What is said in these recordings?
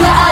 나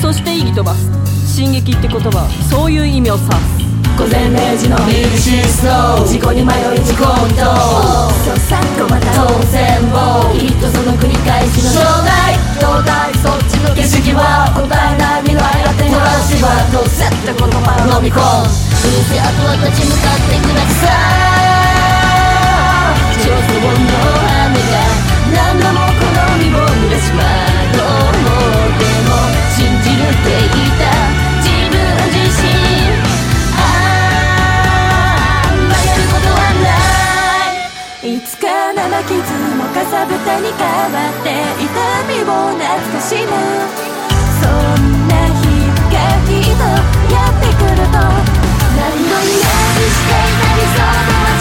そして意義とばす進撃って言葉そういう意味を。指す午前0時のミルシースロー事故に迷い事故とそうさっこまた当選もきっとその繰り返しの正体胴体そっちの景色は答えない未来が手放しはどうせってこのまま飲み込むどうせあとは立ち向かってください Just the の雨が何度もこの身を濡れしまどういつか生傷もかさぶたに変わって痛みも懐かしむそんな日がきっとやってくると。何度にしていた理想の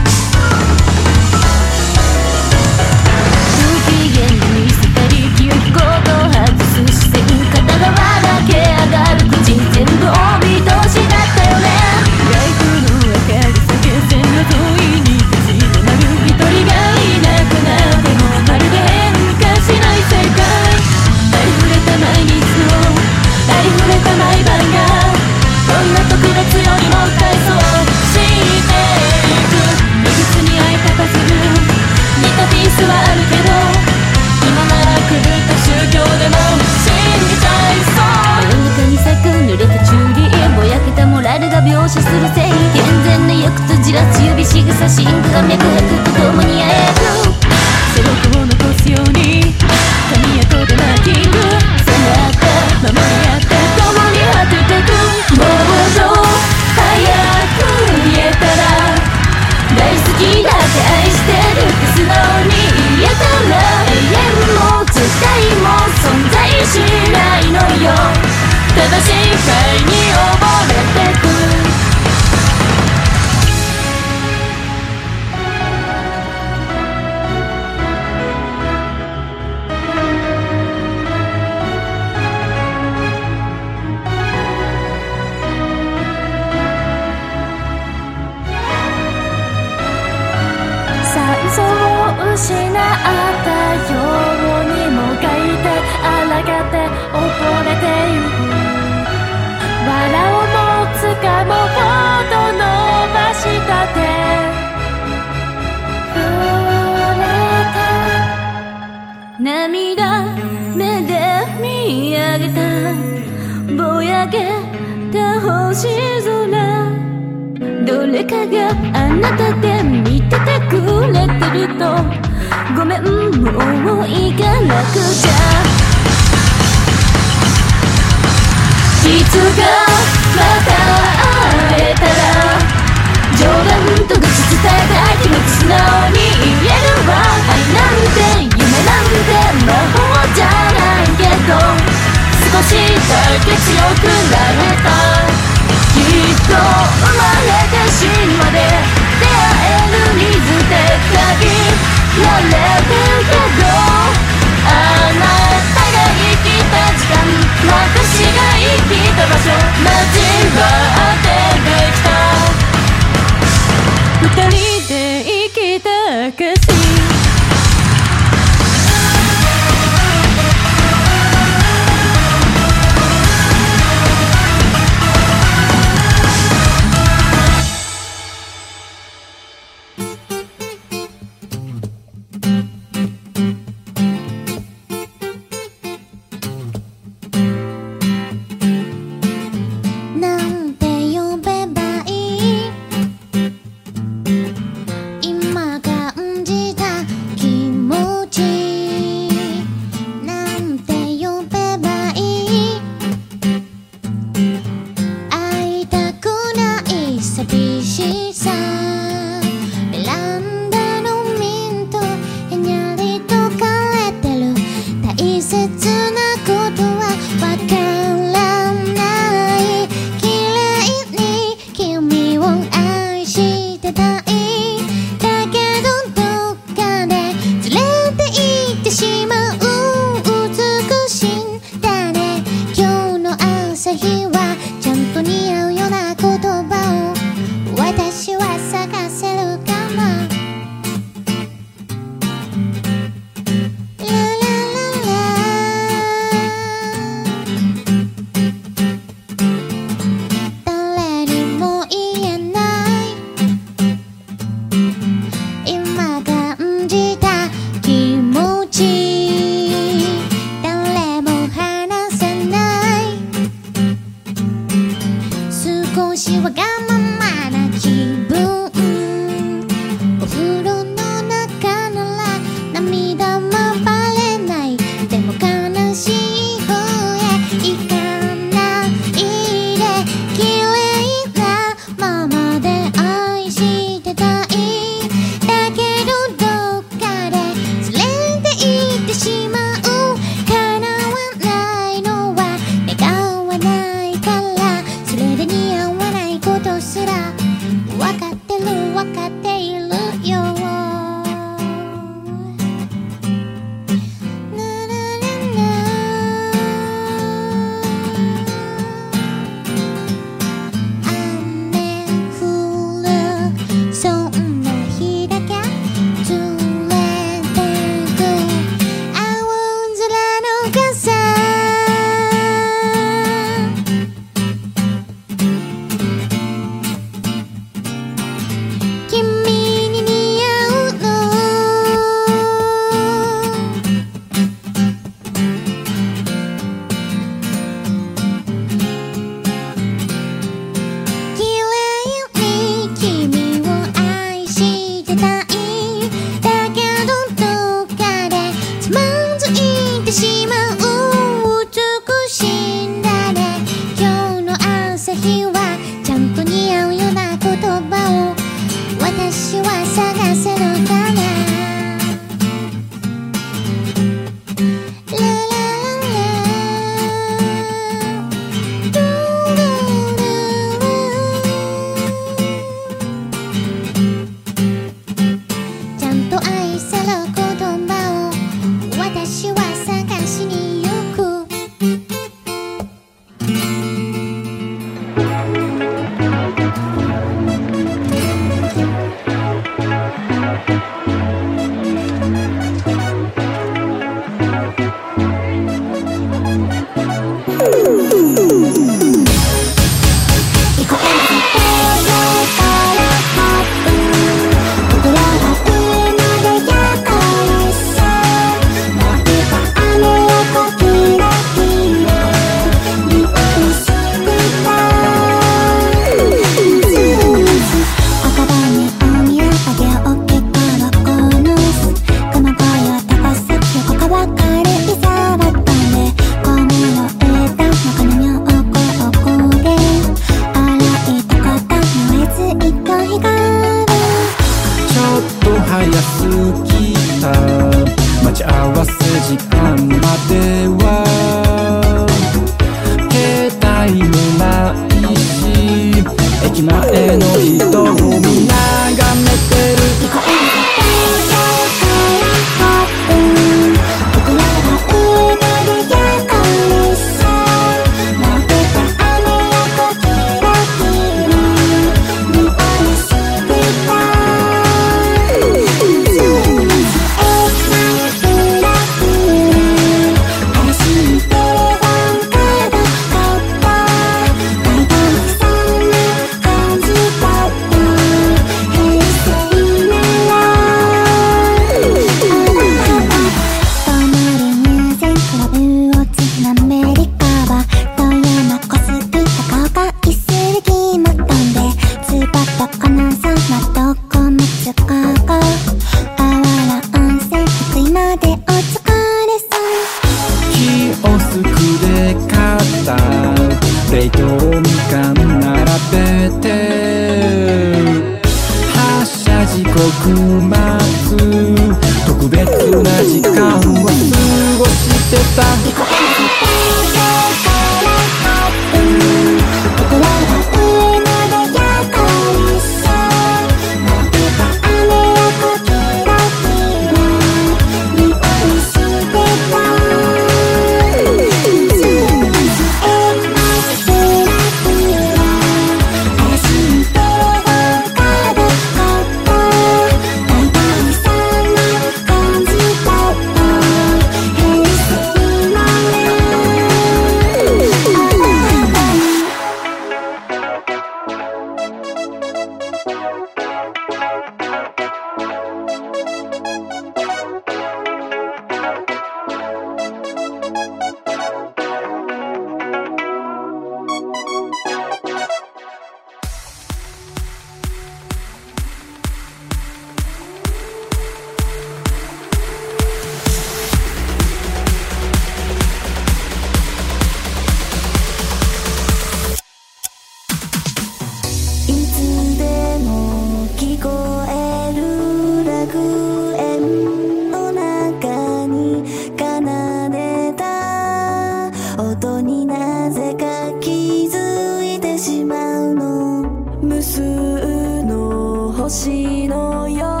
の星のよう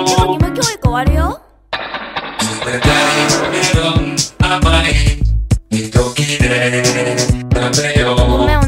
もう義務教育終わるよ。ごめんお